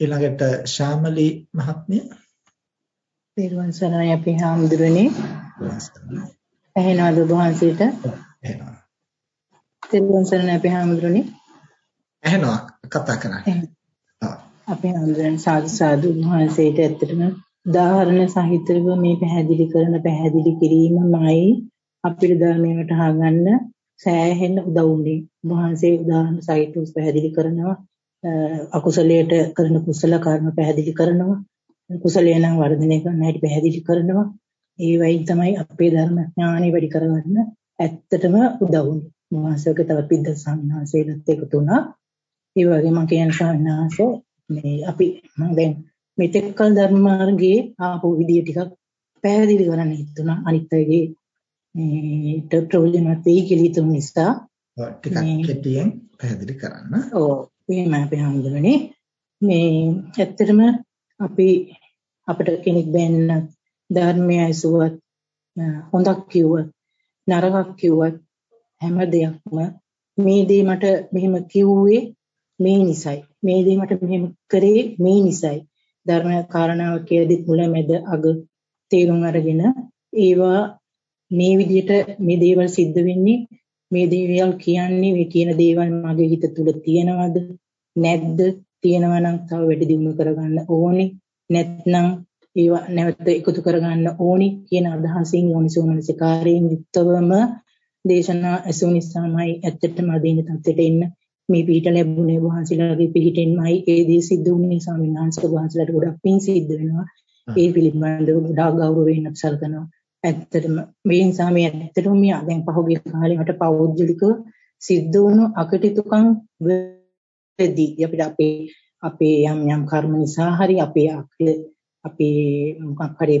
ඊළඟට ශාමලි මහත්මිය. පෙරවන් සරණයි අපි හාමුදුරනේ ඇහෙනවද ඔබ වහන්සේට? ඇහෙනවා පෙරවන් සරණයි අපි හාමුදුරනේ ඇහෙනවා කතා කරන්නේ. අපි හාමුදුරනේ සාදු සාදු වහන්සේට ඇත්තටම උදාහරණ සහිතව මේ පැහැදිලි කරන පැහැදිලි කිරීමමයි අපිට ධර්මයට හාගන්න සෑහෙන උදව් වුණේ වහන්සේ උදාහරණ සහිතව පැහැදිලි කරනවා අකුසලයට කරන කුසල කර්ම පැහැදිලි කරනවා. කුසලය නම් වර්ධනය කරන්න හැටි පැහැදිලි කරනවා. ඒ වයින් තමයි අපේ ධර්ම ඥානෙ වැඩි කරගන්න ඇත්තටම උදව් වුනේ. මහසක තව පිද්ද සම්හාසයලත් එකතු වුණා. ඒ වගේ මම කියන සම්හාස මේ අපි මම දැන් මෙතෙක් කල ධර්ම මාර්ගයේ ආපු විදිය ටිකක් පැහැදිලි කරන්න හිතුණා. අනිත් අයගේ මේ ප්‍රයෝජනවත් වෙයි කියලා හිතුන නිසා ටිකක් කෙටියෙන් පැහැදිලි කරන්න. ඔව් එහෙම අපි හඳුනන්නේ මේ ඇත්තටම අපි අපිට කෙනෙක් බෑන්න ධර්මය ඇසුවත් හොඳක් කිව්වත් නරකක් කිව්වත් හැම දෙයක්ම මේ දේ මට මෙහෙම කිව්වේ මේ නිසයි. මේ දේ මට මෙහෙම කරේ මේ නිසයි. ධර්ම කාරණාව කියදිත් මුල මැද අග තේරුම් අරගෙන ඒවා මේ විදිහට මේ දේවල් සිද්ධ වෙන්නේ මේ දේවල් කියන්නේ මේ කියන දේවල් මගේ හිත තුල තියෙනවද? නැද්ද තියෙනවා නම් තව වැඩි දියුණු කරගන්න ඕනේ. නැත්නම් ඒවා නැවත එකතු කරගන්න ඕනි කියන අදහසින් යෝනිසෝමනසිකාරයෙන් යුක්තවම දේශනා ඇසු නිසාමයි ඇත්තටම අදින තත්ත්වයට එන්න. මේ පිහිට ලැබුණේ වහන්සේලාගේ පිහිටෙන්මයි. ඒ දේ සිද්ධ වුණේ ස්වාමීන් වහන්සේ වහන්සේලාට ගොඩක් පින් සිද්ධ වෙනවා. ඒ පිළිබඳව ගොඩාක් ගෞරවයෙන් සැලකනවා ඇත්තටම මේ නිසා මේ ඇත්තටම මේ දැන් පහුගිය කාලේ මට පෞද්ගලිකව සිද්ධ වුණු අකටයුතුකම් වෙදී අපිට අපේ අපේ යම් යම් කර්ම නිසා හරි අපේ අපේ මොකක් හරි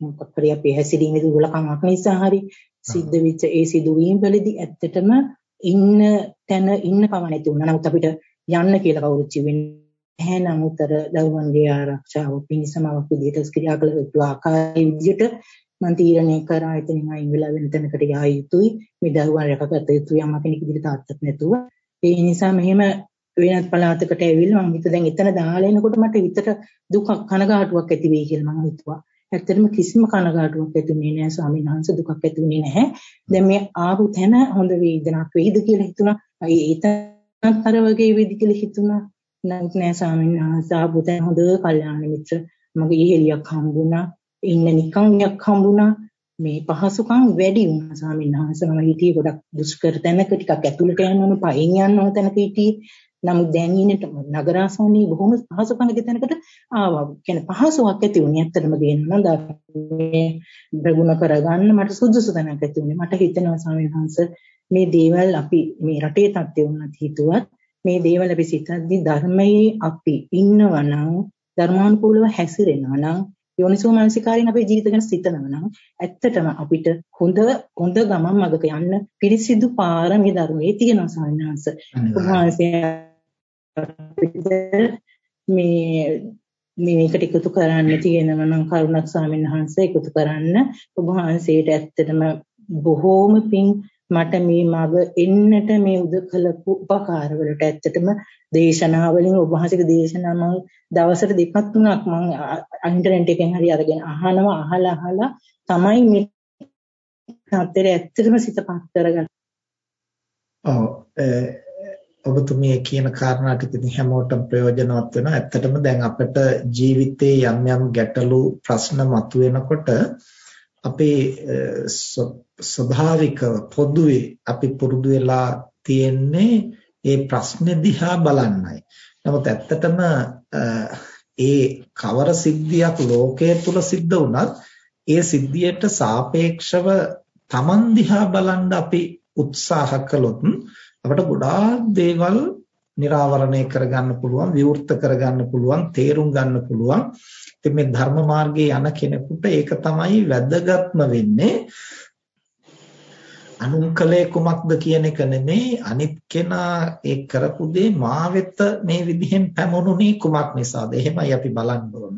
මොකක් හරි අපේ හැසිරීමේ දුර්වලකමක් නිසා හරි සිද්ධ වෙච්ච ඒ සිදුවීම් වලදී ඇත්තටම ඉන්න තැන ඉන්න පව නැති වුණා. නමුත් අපිට යන්න කියලා කවුරුත් කිව්වෙන්නේ නැහැ. නමුත් අර දරුවන්ගේ ආරක්ෂාව පිණිසමවක් විදිහට ක්‍රියා කළ යුතු ආකාරයේ විදිහට මම තීරණය කරා එතනින් අයින් වෙලා වෙන තැනකට යා යුතුයි. මේ දරුවන් රැකගත යුතුයි අම්මා කෙනෙක් විදිහට තාත්තත් නැතුව. ඒ නිසා මෙහෙම වෙනත් පළාතකට ඇවිල්ලා මම හිත දැන් එතන දාලා එනකොට මට හිතට දුකක් කනගාටුවක් ඇති වෙයි කියලා මම හිතුවා. ඇත්තටම කිසිම කනගාටුවක් ඇති වුණේ නැහැ ස්වාමීන් වහන්සේ දුකක් ඇති වුණේ නැහැ. දැන් මේ ආපු තැන හොඳ වේදනාවක් වෙයිද කියලා හිතුණා. ඒතනත් අර වගේ වෙයිද කියලා හිතුණා. නමුත් නෑ ස්වාමීන් වහන්සේ ආපු තැන හොඳ කල්යාණ මිත්‍ර මගේ ඉහෙලියක් හම්බුණා. ඉන්න නිකන්යක් හම්බුණා. මේ පහසුකම් වැඩි වුණා ස්වාමීන් වහන්සේ මම හිටියේ ගොඩක් දුෂ්කර තැනක ටිකක් ඇතුළට යන්න ඕන පයින් යන්න ඕන තැනක හිටියේ නමුත් දැන් ඉන්නට නගරාසෝනී බොහොම පහසුකම් තැනකට ආවා. කියන්නේ පහසුවක් ඇති වුණේ ඇත්තටම කියනවා මේ ප්‍රගුණ කරගන්න මට සුදුසු තැනක් ඇති වුණේ. මට හිතෙනවා ස්වාමීන් වහන්සේ මේ දේවල් අපි මේ රටේ තත්ත්වය වුණත් හිතුවත් මේ දේවල් අපි සිතද්දි ධර්මයේ අපි ඉන්නවා නම් ධර්මානුකූලව හැසිරෙනවා නම් යෝනිසෝ මානසිකාරයෙන් අපේ ජීවිත ගැන සිතනවා නම් ඇත්තටම අපිට හොඳ හොඳ ගමන් මගක යන්න පිරිසිදු පාර මේ ධර්මයේ තියෙනවා සාමාන්‍යංශ. උන්වහන්සේ මේ මේකට එකතු කරන්න තියෙනවා නම් කරුණක් ස්වාමීන් වහන්සේ එකතු කරන්න ඔබ වහන්සේට ඇත්තටම බොහෝම පිං මට මේ මග එන්නට මේ උදකලපු උපකාරවලට ඇත්තටම දේශනා වලින් ඔබ වහන්සේගේ දේශනා මම දවසට දෙකක් තුනක් මම ඉන්ටර්නෙට් එකෙන් හරි අරගෙන අහනවා අහලා අහලා තමයි මේ තාත්තේ ඇත්තටම සිතපත් කරගන්න. ඔව් ඔබතුමිය කියන කාරණා ටික ඉතින් හැමෝටම ප්‍රයෝජනවත් වෙනවා. ඇත්තටම දැන් අපිට ජීවිතේ යම් යම් ගැටලු ප්‍රශ්න මතුවෙනකොට අපේ ස්වභාවිකව පොදුවේ අපි පුරුදු වෙලා තියෙන්නේ ඒ ප්‍රශ්නේ දිහා බලන්නයි. නමුත් ඇත්තටම ඒ කවර සිද්ධියක් ලෝකයේ තුල සිද්ධ වුණත් ඒ සිද්ධියට සාපේක්ෂව Taman දිහා බලන්න අපි උත්සාහ කළොත් අපට ගොඩාක් දේවල් निराවරණය කරගන්න පුළුවන් විවෘත කරගන්න පුළුවන් තේරුම් ගන්න පුළුවන් ඉතින් මේ ධර්ම මාර්ගයේ යන කෙනෙකුට ඒක තමයි වැදගත්ම වෙන්නේ අනුන්කලේ කුමක්ද කියන එක නෙමෙයි අනිත් කෙනා ඒ කරපු දේ මා වෙත මේ විදිහෙන් පැමුණුනේ කුමක් නිසාද එහෙමයි අපි බලන්න ඕන.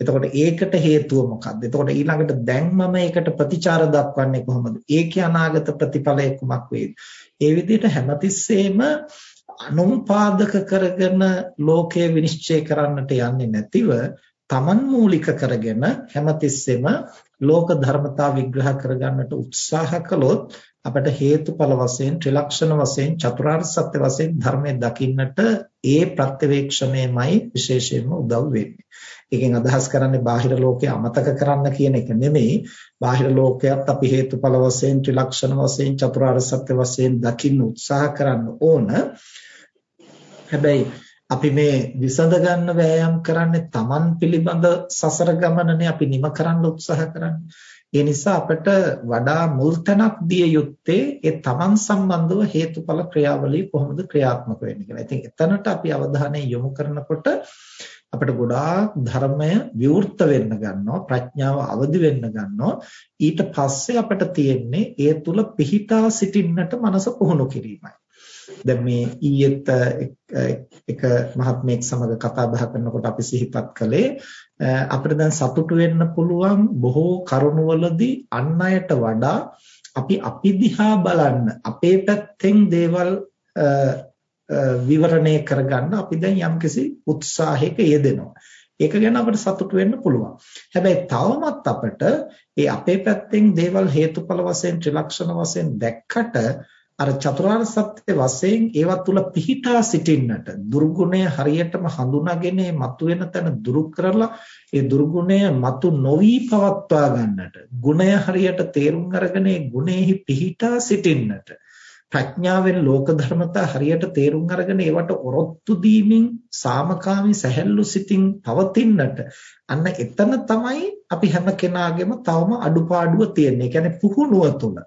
එතකොට ඒකට හේතුව මොකක්ද? එතකොට ඊළඟට දැන් මම ඒකට ප්‍රතිචාර දක්වන්නේ කොහොමද? ඒකේ අනාගත ප්‍රතිඵලය කුමක් වේද? ඒ විදිහට හැමතිස්සෙම අනුපාදක කරගෙන ලෝකය විනිශ්චය කරන්නට යන්නේ නැතිව තමන් මූලික කරගෙන හැමතිස්සෙම ලෝක ධර්මතා විග්‍රහ කරගන්නට උත්සාහ කළොත් අපට හේතුඵල වශයෙන් ත්‍රිලක්ෂණ වශයෙන් චතුරාර්ය සත්‍ය වශයෙන් ධර්මයේ දකින්නට ඒ ප්‍රත්‍යවේක්ෂණයමයි විශේෂයෙන්ම උදව් වෙන්නේ. ඒකෙන් අදහස් කරන්නේ බාහිර ලෝකය අමතක කරන්න කියන එක නෙමෙයි. බාහිර ලෝකයක් අපි හේතුඵල වශයෙන් ත්‍රිලක්ෂණ වශයෙන් චතුරාර්ය සත්‍ය වශයෙන් දකින්න උත්සාහ කරන්න ඕන. හැබැයි අපි මේ විසඳ ගන්න වෑයම් කරන්නේ Taman පිළිබඳ සසර ගමනනේ අපි නිම කරන්න උත්සාහ කරන්නේ. ඒ නිසා අපිට වඩා මුල් තැනක් දිය යුත්තේ ඒ Taman සම්බන්ධව හේතුඵල ක්‍රියාවලිය කොහොමද ක්‍රියාත්මක වෙන්නේ කියලා. ඉතින් එතනට අපි අවධානය යොමු කරනකොට අපිට ගොඩාක් ධර්මය විවෘත වෙන්න ගන්නවා ප්‍රඥාව අවදි වෙන්න ගන්නවා ඊට පස්සේ අපිට තියෙන්නේ ඒ තුල පිහිටා සිටින්නට මනස පුහුණු කිරීමයි දැන් මේ ඊයේත් එක මහත්මයෙක් සමග කතා බහ කරනකොට අපි සිහිපත් කළේ අපිට දැන් සතුටු වෙන්න පුළුවන් බොහෝ කරුණවලදී අන් අයට වඩා අපි අපි දිහා බලන්න අපේ පැත්තෙන් දේවල් විවරණය කරගන්න අපි දැන් යම්කිසි උත්සාහයක යෙදෙනවා. ඒක ගැන අපිට සතුටු වෙන්න පුළුවන්. හැබැයි තවමත් අපිට ඒ අපේ පැත්තෙන් දේවල් හේතුඵල වශයෙන් ත්‍රිලක්ෂණ වශයෙන් දැක්කට අර චතුරාර්ය සත්‍ය වශයෙන් ඒවත් තුල පිහිටා සිටින්නට දුර්ගුණය හරියටම හඳුනාගෙන මතුවෙන තැන දුරු කරලා ඒ දුර්ගුණය මතු නොවි පවත්වා ගන්නට ගුණය හරියට තේරුම් අරගෙන ඒ ගුණෙහි පිහිටා සිටින්නට ප්‍රඥාවෙන් ලෝක ධර්මතා හරියට තේරුම් අරගෙන ඒවට ඔරොත්තු දීමින් සාමකාමී සැහැල්ලු සිතින් පවතින්නට අන්න එතන තමයි අපි හැම කෙනාගේම තවම අඩුපාඩුව තියෙන්නේ. ඒ කියන්නේ පුහුණුව තුළ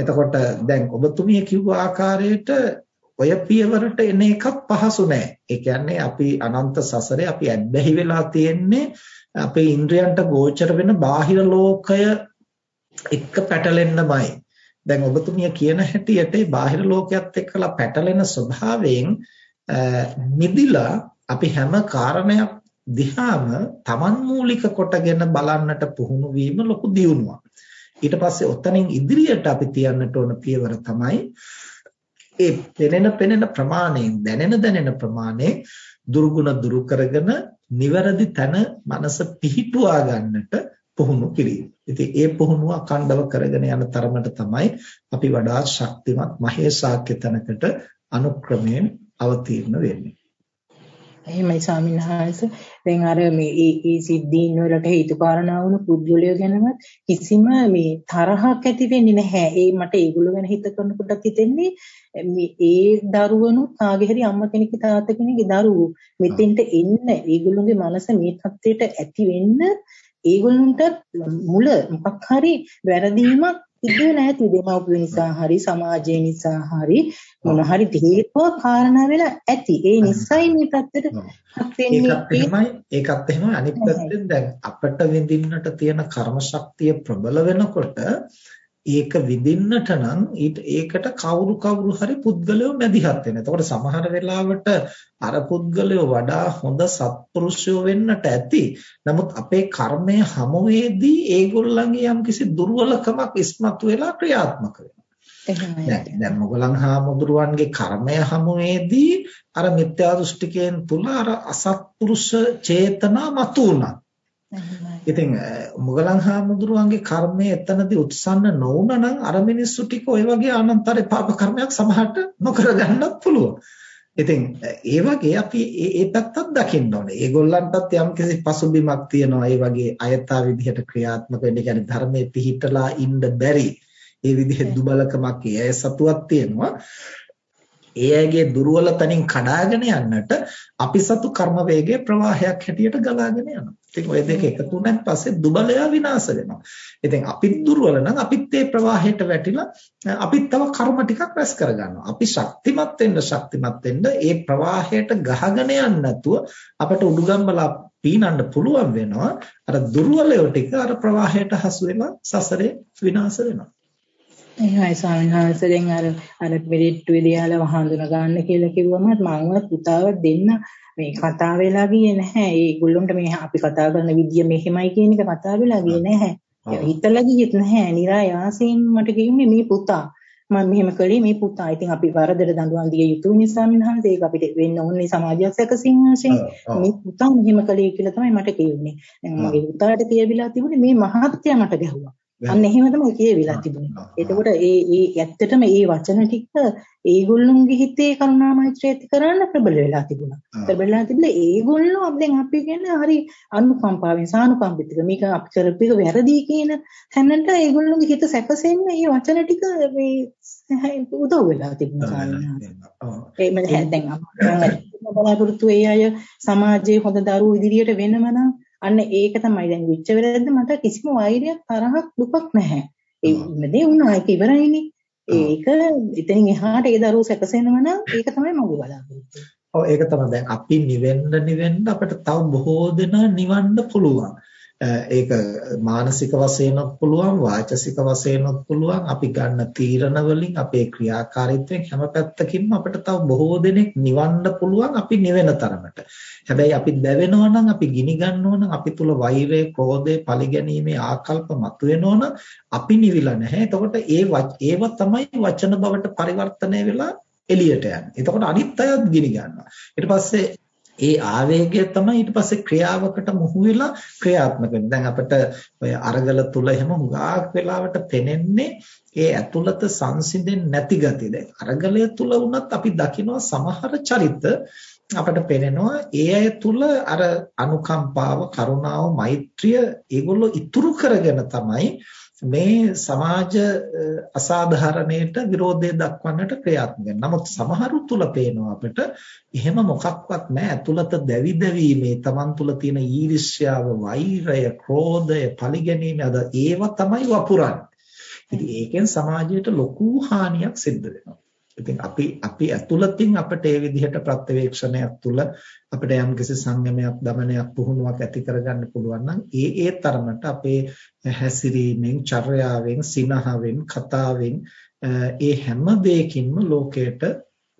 එතකොට දැන් ඔබතුමිය කිව්ව ආකාරයට ඔය පියවරට එන එකක් පහසු නෑ. ඒ කියන්නේ අපි අනන්ත සසරේ අපි ඇබ්බැහි වෙලා තියෙන්නේ අපේ ඉන්ද්‍රයන්ට ගෝචර වෙන බාහිර ලෝකය එක්ක පැටලෙන්නමයි. දැන් ඔබතුමිය කියන හැටියට මේ බාහිර ලෝකයක් එක්කලා පැටලෙන ස්වභාවයෙන් මිදිලා අපි හැම කාරණයක් දිහාම Taman මූලික කොටගෙන බලන්නට පුහුණු වීම ලොකු දියුණුවක්. ඊට පස්සේ ඔතනින් ඉදිරියට අපි තියන්නට ඕන පියවර තමයි ඒ පෙනෙන පෙනෙන ප්‍රමාණයෙන් දැනෙන දැනෙන ප්‍රමාණයෙන් දුර්ගුණ දුරු කරගෙන නිවැරදි තැන මනස පිහිටුවා ගන්නට පුහුණු කිරීම. ඉතින් ඒ පුහුණුව අඛණ්ඩව කරගෙන යන තරමට තමයි අපි වඩා ශක්තිමත් මහේසාක්‍ය තැනකට අනුක්‍රමයෙන් අවතීර්ණ වෙන්නේ. එහෙමයි ස්වාමීන් වහන්සේ. දැන් අර මේ ඒ ඒ සිද්ධීන් වලට හේතු කාරණා වුණු පුද්ගලයෝ ගැනවත් කිසිම මේ තරහක් ඇති වෙන්නේ නැහැ. ඒ මට ඒගොල්ලෝ ගැන හිත කරනකොටත් හිතෙන්නේ. මේ ඒ දරුවනුත් කාගේ හරි අම්මා කෙනෙක්ගේ තාත්තා කෙනෙක්ගේ දරුවෝ මෙතෙන්ට එන්න. ඒගොල්ලෝගේ මනස මේ තත්ත්වයට ඇති වෙන්න. ඒගොල්ලන්ට මුල මොකක් හරි වැරදීමක් වෙලා ඇති දෙමව්පිය නිසා හරි සමාජය නිසා හරි මොන හරි හේතුව කාරණා වෙලා ඇති. ඒ නිසයි මේ පැත්තට හත් වෙන්නේ. ඒකත් එහෙමයි. ඒකත් එහෙමයි. අනිත් පැත්තෙන් දැන් අපට විඳින්නට තියෙන කර්ම ශක්තිය ප්‍රබල වෙනකොට ඒක විඳින්නට නම් ඒකට කවුරු කවුරු හරි පුද්ගලයෝ මැදිහත් වෙන. එතකොට සමහර වෙලාවට අර පුද්ගලයෝ වඩා හොඳ සත්පුරුෂයෝ වෙන්නට ඇති. නමුත් අපේ කර්මය හමුවේදී ඒගොල්ලන්ගේ යම්කිසි දුර්වලකමක් ඉස්මතු වෙලා ක්‍රියාත්මක වෙනවා. දැන් මොගලන් හාමුදුරුවන්ගේ කර්මය හමුවේදී අර මිත්‍යා දෘෂ්ටිකයන් තුල අර අසත්පුරුෂ චේතනා මතු වුණා. ඉතින් මුගලන් හාමුදුරුවන්ගේ කර්මය එතනදී උත්සන්න නොවුනා නම් අර මිනිස්සු ටික ওই වගේ අනන්තරේ පාප කර්මයක් සමහරට නොකර ගන්නත් පුළුවන්. ඉතින් ඒ වගේ අපි ඒ පැත්තත් දකින්න ඕනේ. ඒගොල්ලන්ටත් යම්කිසි පසුබිමක් තියෙනවා. ඒ වගේ අයථා විදිහට ක්‍රියාත්මක වෙන්න කියන්නේ ධර්මයේ පිහිටලා ඉන්න බැරි. ඒ විදිහේ දුබලකමක් ඒ සතුවක් තියෙනවා. ඒ අයගේ දුර්වල තනින් කඩාගෙන යන්නට අපි සතු කර්ම වේගයේ ප්‍රවාහයක් හැටියට ගලාගෙන යනවා. ඉතින් ওই දෙක එකතු වුණාන් පස්සේ දුබලයා විනාශ වෙනවා. ඉතින් අපිත් දුර්වල නම් අපිත් ඒ ප්‍රවාහයට වැටිලා අපිත් තව කර්ම ටිකක් රැස් කරගන්නවා. අපි ශක්තිමත් වෙන්න ශක්තිමත් වෙන්න ඒ ප්‍රවාහයට ගහගෙන යන්න නැතුව අපට උඩුගම්බලා පීනන්න පුළුවන් වෙනවා. අර දුර්වලයෝ ටික අර ප්‍රවාහයට හසු වෙලා සසරේ විනාශ වෙනවා. එහෙමයි ස්වාමීන් වහන්සේ දැන් අර අර මෙරිට්ටු විදියාල හඳුන ගන්න කියලා කිව්වම මම පුතාව දෙන්න මේ කතා වෙලා ගියේ නැහැ. ඒගොල්ලොන්ට මේ අපි කතා කරන විදිය මෙහෙමයි කියන එක කතා වෙලා ගියේ නැහැ. හිතලා ගියෙත් නැහැ. નિરાයාසයෙන් මට කිව්වේ මේ පුතා මම මෙහෙම කළේ මේ පුතා. ඉතින් අපි වරදට දඬුවම් දිය යුතු නිසා මිනහන්ස ඒක අපිට වෙන්න ඕනේ සමාජයක් සැකසීම වශයෙන්. මේ පුතා මෙහෙම කළේ කියලා තමයි මට කිව්නේ. දැන් මගේ පුතාට කියවිලා තිබුණේ මේ මහත්ය මට ගැහුවා. අන්න එහෙම තමයි කියවිලා තිබුණේ. එතකොට ඒ ඒ ඇත්තටම ඒ වචන ටික ඒගොල්ලොන්ගේ හිතේ කරුණා මෛත්‍රිය ඇති කරන්න ප්‍රබල වෙලා තිබුණා. ප්‍රබල වෙලා තිබිලා ඒගොල්ලෝ දැන් අපි කියන්නේ හරි අනුකම්පාවෙන් සානුකම්පිතක මේක අපි කරපු එක වැරදි කියන තැනට ඒගොල්ලෝගේ හිත සැපසෙන්න මේ වචන ටික මේ උදව් වෙලා තිබුණා. ඒ මම දැන් බලාපොරොත්තු ඒ අය සමාජයේ හොඳ දරුවෝ ඉදිරියට වෙනම නම් අන්න ඒක තමයි දැන් විච්ච වෙලද මට කිසිම වෛරයක් තරහක් දුකක් නැහැ. ඒ ඉන්නදී වුණා ඒක ඉවරයිනේ. ඒක එතනින් එහාට ඒ දරුවෝ සැකසෙනවා නම් ඒක තමයි මගේ බලාපොරොත්තු. ඔව් ඒක තමයි දැන් අපි නිවෙන්න නිවෙන්න අපිට තව බොහෝ දෙනා නිවන්න පුළුවන්. ඒක මානසික වශයෙන්ත් පුළුවන් වාචසික වශයෙන්ත් පුළුවන් අපි ගන්න තීරණ වලින් අපේ ක්‍රියාකාරීත්වයෙන් හැම පැත්තකින්ම අපිට තව බොහෝ දෙනෙක් නිවන්න පුළුවන් අපි නිවෙන තරමට. හැබැයි අපි දැවෙනවා නම් අපි ගිනි ගන්නවා නම් අපි තුල වෛරය, ක්‍රෝධය, පරිගැනීමේ ආකල්ප මතුවෙනවා නම් අපි නිවිලා නැහැ. එතකොට ඒ ඒව තමයි වචන බවට පරිවර්තනය වෙලා එළියට යන්නේ. එතකොට අනිත් අයත් ගිනි ගන්නවා. ඊට පස්සේ ඒ ආවේගය තමයි ඊට පස්සේ ක්‍රියාවකට මුහු වෙලා ක්‍රියාත්මක වෙන්නේ. දැන් අපිට ඔය අරගල තුල එහෙම හුඟක් වෙලාවට පෙනෙන්නේ ඒ ඇතුළත සංසිඳෙන්නේ නැති ගතිය. දැන් අරගලය තුල වුණත් අපි දකිනවා සමහර චරිත අපට පෙනෙනවා ඒ අය තුල අර අනුකම්පාව, කරුණාව, මෛත්‍රිය ඒගොල්ලෝ ඉතුරු කරගෙන තමයි මේ සමාජ අසාධාරණයට විරෝධය දක්වන්නට ක්‍රියාත්මක වෙනවා. නමුත් සමහරු තුල පේනවා අපිට එහෙම මොකක්වත් නැහැ. අතුලත දැවි දැවීමේ Taman තුල තියෙන ඊර්ෂ්‍යාව, වෛරය, ක්‍රෝධය, පරිගැනීම අද ඒව තමයි වපුරන්නේ. ඉතින් ඒකෙන් සමාජයට ලොකු හානියක් සිද්ධ වෙනවා. ඉතින් අපි අපි ඇතුළතින් අපිට ඒ විදිහට ප්‍රත්‍යවේක්ෂණයක් තුළ අපිට යම්කිසි සංයමයක් දමනයක් පුහුණුවක් ඇති කරගන්න පුළුවන් නම් ඒ ඒ තරමට අපේ හැසිරීමෙන් චර්යාවෙන් සිනහවෙන් කතාවෙන් ඒ හැම දෙයකින්ම ලෝකයට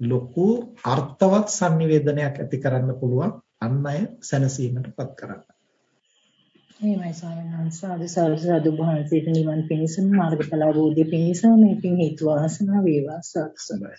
ලොකු අර්ථවත් sannivedanayak ඇති කරන්න පුළුවන් අන් අය සැනසීමටපත් කරන්න. එහෙමයි ස්වාමීන් වහන්සේ අද සාදු වහන්සේට නිවන් පිණිසම මාර්ගඵල අවබෝධය පිණිසම මේකින් හේතු වාසනා වේවා. සත්සබයි